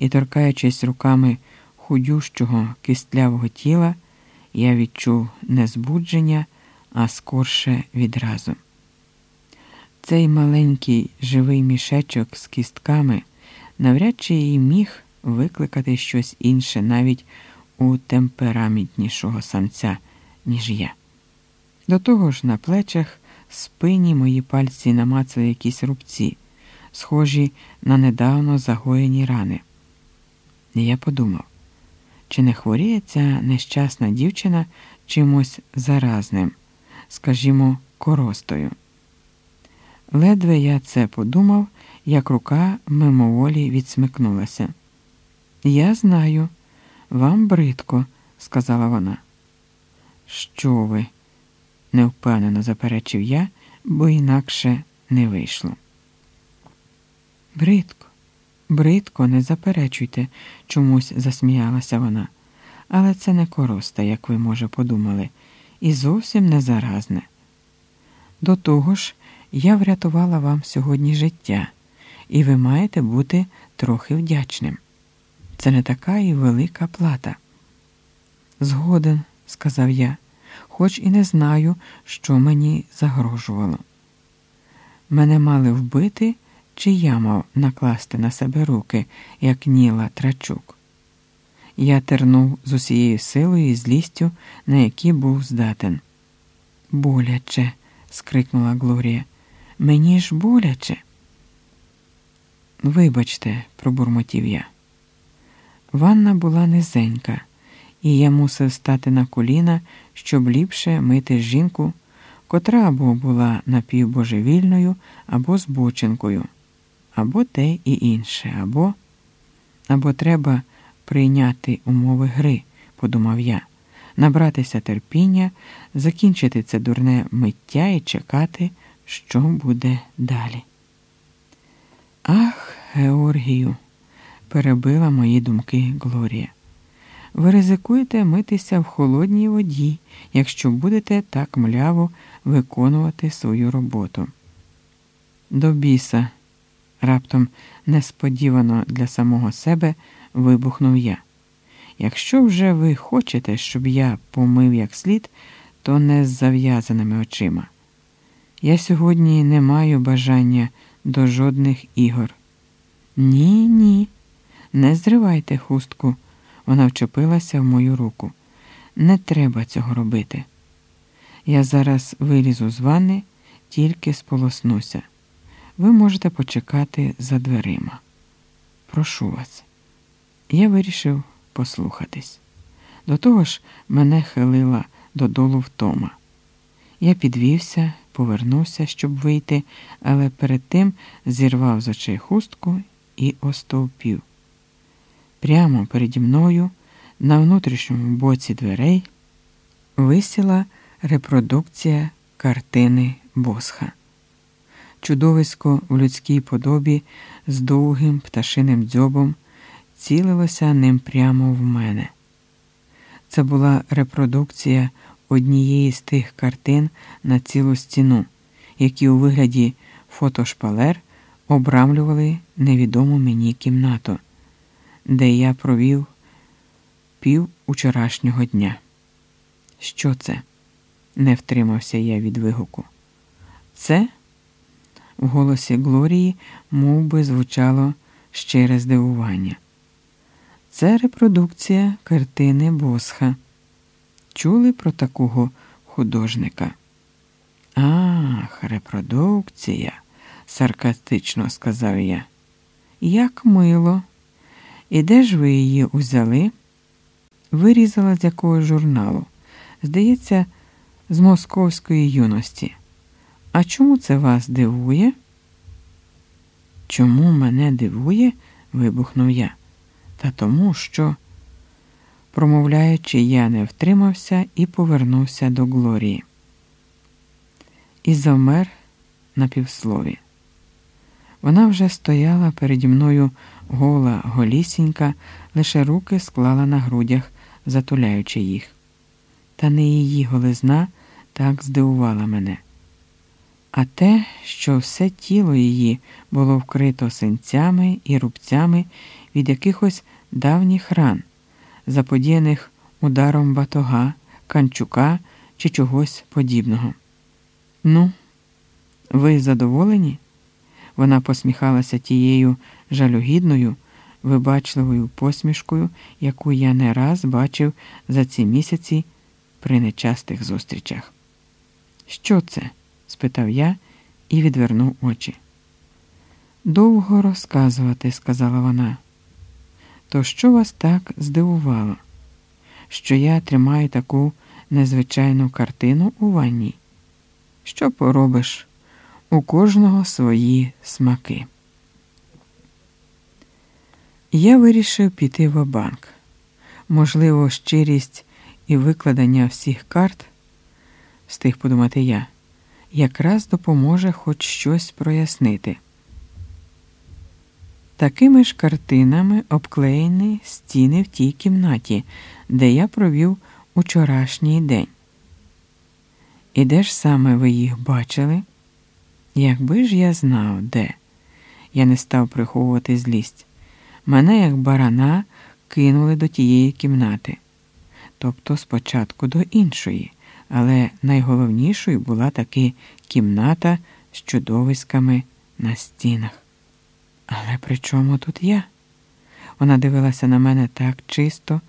і, торкаючись руками худющого кистлявого тіла, я відчув не збудження, а скорше відразу. Цей маленький живий мішечок з кістками навряд чи і міг викликати щось інше навіть у темпераментнішого самця, ніж я. До того ж, на плечах, спині мої пальці намацали якісь рубці, схожі на недавно загоєні рани. І я подумав, чи не хворіє ця нещасна дівчина чимось заразним, скажімо, коростою. Ледве я це подумав, як рука мимоволі відсмикнулася. Я знаю, вам бридко, сказала вона. Що ви? невпевнено заперечив я, бо інакше не вийшло. Бридко, бридко, не заперечуйте, чомусь засміялася вона. Але це не короста, як ви, може, подумали, і зовсім не заразне. До того ж, я врятувала вам сьогодні життя, і ви маєте бути трохи вдячним. Це не така і велика плата. Згоден, сказав я, хоч і не знаю, що мені загрожувало. Мене мали вбити, чи я мав накласти на себе руки, як Ніла Трачук. Я тернув з усією силою і злістю, на які був здатен. Боляче, скрикнула Глорія. Мені ж боляче. Вибачте, пробурмотів я. Ванна була низенька, і я мусив стати на коліна, щоб ліпше мити жінку, котра або була напівбожевільною, або збоченкою, або те і інше, або або треба прийняти умови гри, подумав я, набратися терпіння, закінчити це дурне миття і чекати, що буде далі. Ах, Георгію, перебила мої думки Глорія. Ви ризикуєте митися в холодній воді, якщо будете так мляво виконувати свою роботу. До біса, раптом несподівано для самого себе вибухнув я. Якщо вже ви хочете, щоб я помив як слід, то не з зав'язаними очима. Я сьогодні не маю бажання до жодних ігор. Ні, ні, не зривайте хустку. Вона вчепилася в мою руку. Не треба цього робити. Я зараз вилізу з ванни, тільки сполоснуся. Ви можете почекати за дверима. Прошу вас. Я вирішив послухатись. До того ж, мене хилила додолу втома. Я підвівся, повернувся, щоб вийти, але перед тим зірвав з очей хустку і остовпів. Прямо переді мною, на внутрішньому боці дверей, висіла репродукція картини Босха. Чудовисько в людській подобі з довгим пташиним дзьобом цілилося ним прямо в мене. Це була репродукція однієї з тих картин на цілу стіну, які у вигляді фотошпалер обрамлювали невідому мені кімнату, де я провів пів учорашнього дня. Що це? не втримався я від вигуку. Це в голосі Глорії мов би, звучало щире здивування. Це репродукція картини Босха. Чули про такого художника? Ах, репродукція, саркастично сказав я. Як мило. І де ж ви її узяли? Вирізала з якогось журналу. Здається, з московської юності. А чому це вас дивує? Чому мене дивує? вибухнув я. Та тому, що, промовляючи, я не втримався і повернувся до Глорії. І завмер на півслові. Вона вже стояла переді мною гола, голісінька, лише руки склала на грудях, затуляючи їх. Та не її голизна так здивувала мене. А те, що все тіло її було вкрито синцями і рубцями від якихось давніх ран, заподіяних ударом батога, канчука чи чогось подібного. Ну, ви задоволені? Вона посміхалася тією жалюгідною, вибачливою посмішкою, яку я не раз бачив за ці місяці при нечастих зустрічах. Що це? Спитав я і відвернув очі. Довго розказувати, сказала вона. То що вас так здивувало, що я тримаю таку незвичайну картину у ванні? Що поробиш? У кожного свої смаки. Я вирішив піти в банк. Можливо, щирість і викладення всіх карт, встиг подумати я, якраз допоможе хоч щось прояснити. Такими ж картинами обклеєні стіни в тій кімнаті, де я провів учорашній день. І де ж саме ви їх бачили? Якби ж я знав, де. Я не став приховувати злість. Мене, як барана, кинули до тієї кімнати, тобто спочатку до іншої, але найголовнішою була таки кімната з чудовиськами на стінах. Але при чому тут я? Вона дивилася на мене так чисто,